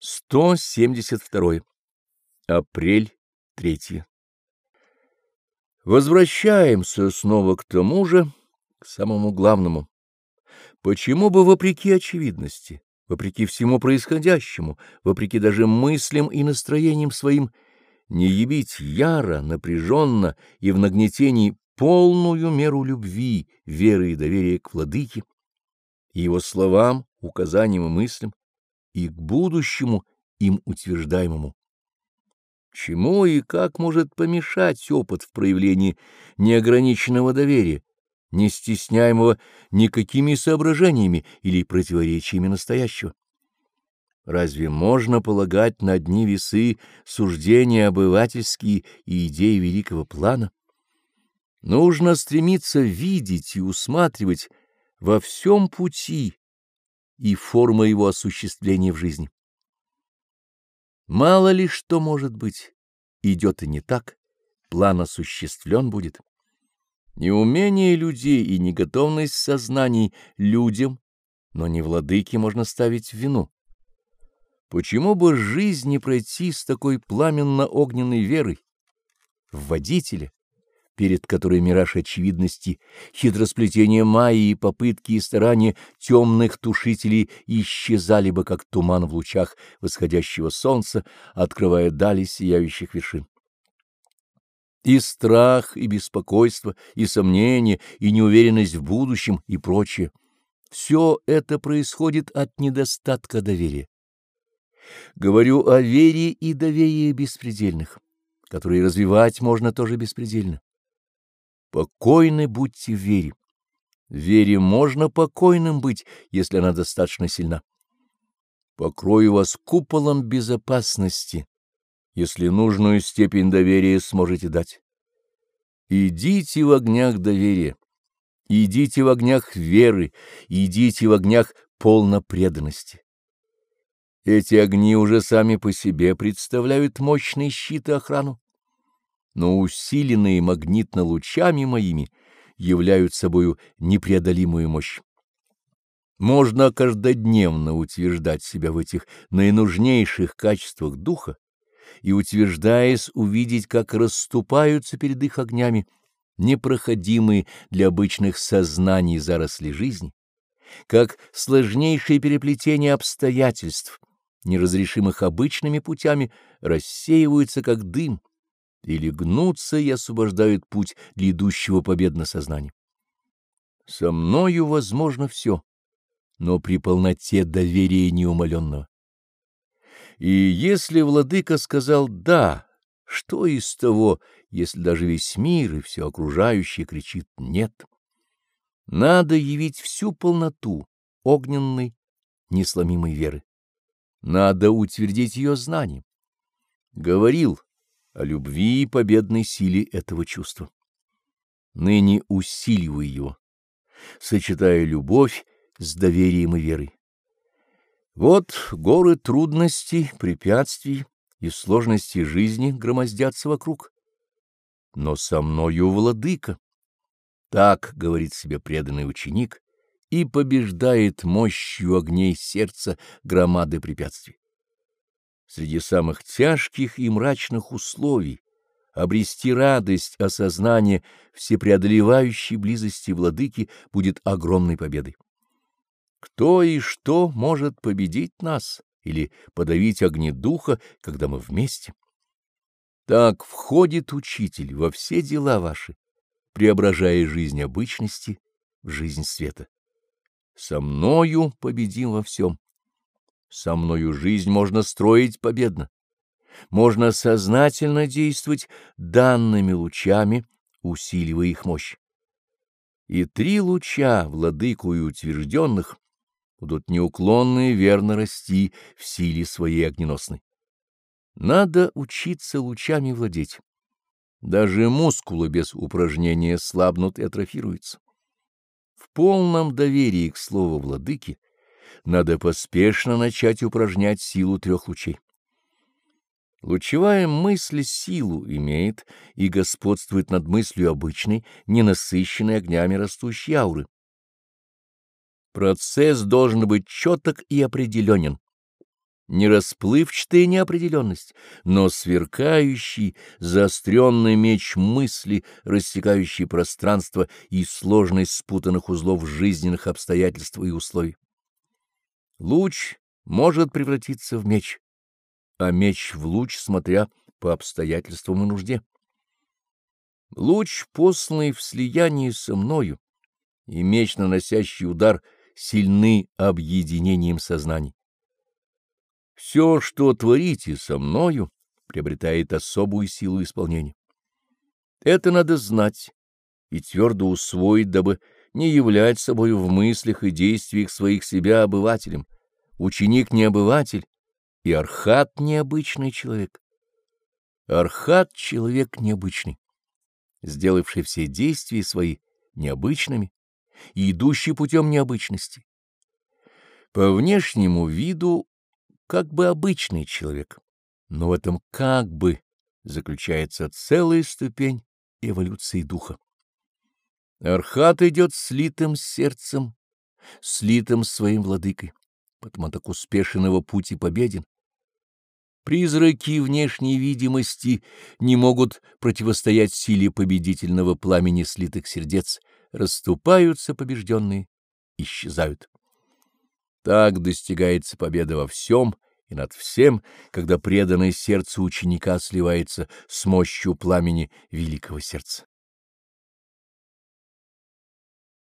172. Апрель 3. Возвращаемся снова к тому же, к самому главному. Почему бы вопреки очевидности, вопреки всему происходящему, вопреки даже мыслям и настроениям своим, не явить яро, напряженно и в нагнетении полную меру любви, веры и доверия к владыке, его словам, указаниям и мыслям, и к будущему им утверждаемому. Чему и как может помешать опыт в проявлении неограниченного доверия, не стесняемого никакими соображениями или противоречиями настоящего? Разве можно полагать на одни весы суждения обывательские и идеи великого плана? Нужно стремиться видеть и усматривать во всем пути и форма его осуществления в жизни. Мало ли что может быть, идет и не так, план осуществлен будет. Неумение людей и неготовность сознаний людям, но не владыки можно ставить в вину. Почему бы жизнь не пройти с такой пламенно-огненной верой в водителя, перед которой мираж очевидности, хитросплетение майи и попытки и старания темных тушителей исчезали бы, как туман в лучах восходящего солнца, открывая дали сияющих вершин. И страх, и беспокойство, и сомнение, и неуверенность в будущем, и прочее — все это происходит от недостатка доверия. Говорю о вере и доверии беспредельных, которые развивать можно тоже беспредельно. Покойны будьте в вере. В вере можно покойным быть, если она достаточно сильна. Покрою вас куполом безопасности, если нужную степень доверия сможете дать. Идите в огнях доверия, идите в огнях веры, идите в огнях полнопреданности. Эти огни уже сами по себе представляют мощный щит и охрану но усиленные магнитно-лучами моими являют собою непреодолимую мощь. Можно каждодневно утверждать себя в этих наинужнейших качествах духа и, утверждаясь, увидеть, как расступаются перед их огнями непроходимые для обычных сознаний заросли жизни, как сложнейшие переплетения обстоятельств, неразрешимых обычными путями, рассеиваются как дым, или гнутся и освобождают путь для идущего победно сознания. Со мною возможно все, но при полноте доверия неумоленного. И если владыка сказал «да», что из того, если даже весь мир и все окружающее кричит «нет»? Надо явить всю полноту огненной, несломимой веры. Надо утвердить ее знанием. Говорил, о любви и победной силе этого чувства. Ныне усиливаю его, сочетая любовь с доверием и верой. Вот горы трудностей, препятствий и сложностей жизни громоздятся вокруг. Но со мною владыка. Так, говорит себе преданный ученик, и побеждает мощью огней сердца громады препятствий среди самых тяжких и мрачных условий, обрести радость осознания всепреодолевающей близости владыки будет огромной победой. Кто и что может победить нас или подавить огни духа, когда мы вместе? Так входит учитель во все дела ваши, преображая жизнь обычности в жизнь света. Со мною победим во всем. Со мною жизнь можно строить победно. Можно сознательно действовать данными лучами, усиливая их мощь. И три луча, владыку и утвержденных, будут неуклонно и верно расти в силе своей огненосной. Надо учиться лучами владеть. Даже мускулы без упражнения слабнут и атрофируются. В полном доверии к слову владыки надо поспешно начать упражнять силу трех лучей. Лучевая мысль силу имеет и господствует над мыслью обычной, ненасыщенной огнями растущей ауры. Процесс должен быть четок и определенен. не расплывчатая неопределенность, но сверкающий, заостренный меч мысли, рассекающий пространство и сложность спутанных узлов жизненных обстоятельств и условий. Луч может превратиться в меч, а меч в луч, смотря по обстоятельствам и нужде. Луч, посланный в слиянии со мною, и меч, наносящий удар, сильны объединением сознаний. Все, что творите со мною, приобретает особую силу исполнения. Это надо знать и твердо усвоить, дабы не являть собою в мыслях и действиях своих себя обывателем. Ученик не обыватель, и архат необычный человек. Архат — человек необычный, сделавший все действия свои необычными и идущий путем необычности. По внешнему виду как бы обычный человек, но в этом как бы заключается целая ступень эволюции духа. Архат идет слитым сердцем, слитым своим владыкой, потому так успешен его путь и победен. Призраки внешней видимости не могут противостоять силе победительного пламени слитых сердец, расступаются побежденные, исчезают. Так достигается победа во всем и над всем, когда преданное сердце ученика сливается с мощью пламени великого сердца.